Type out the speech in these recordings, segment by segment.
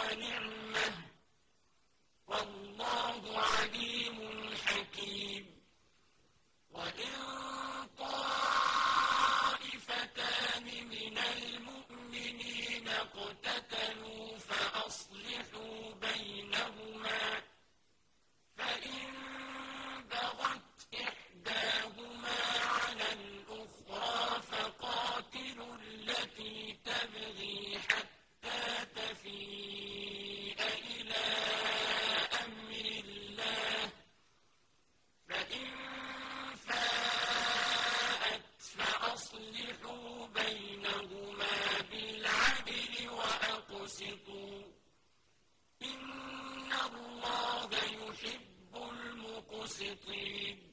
ونعمه قاسطين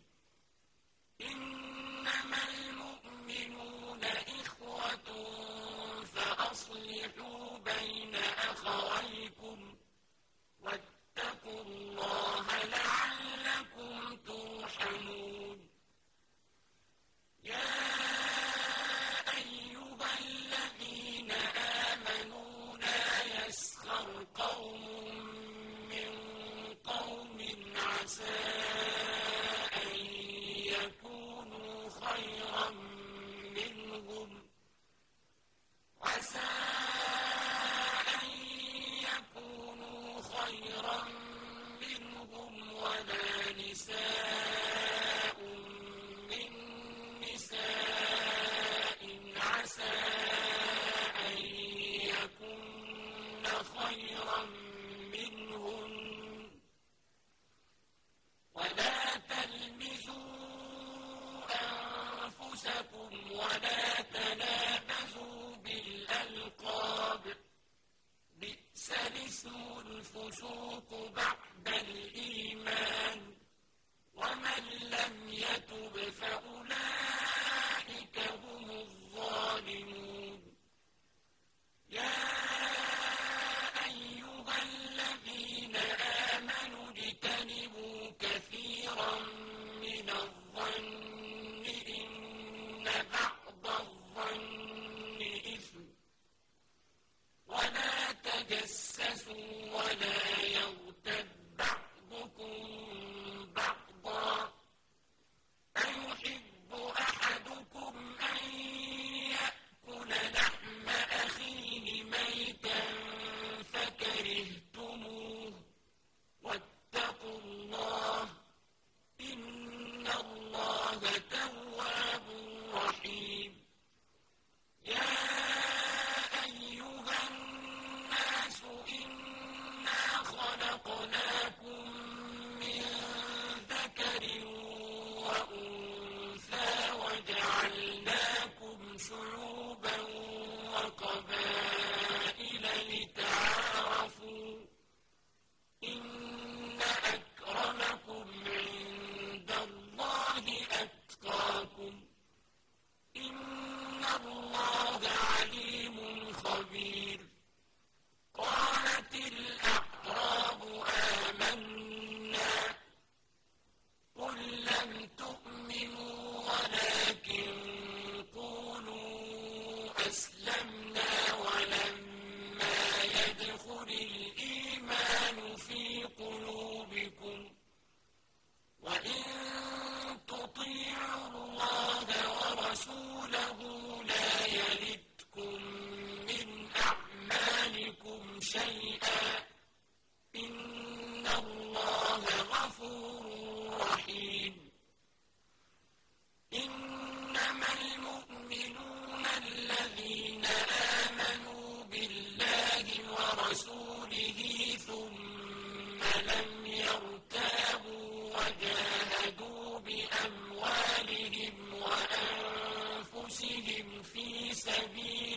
خَيْرًا مِّنْهُنَّ ۖ وَلَا تَلْمِزُوا أَنفُسَكُمْ وَلَا تَنَابَزُوا بِالْأَلْقَابِ ۖ. بِئْسَ الِاسْمُ الْفُسُوقُ بَعْدَ الْإِيمَانِ ۚ. وَمَن لَّمْ يَتُبْ fi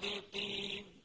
السَّمَاءِ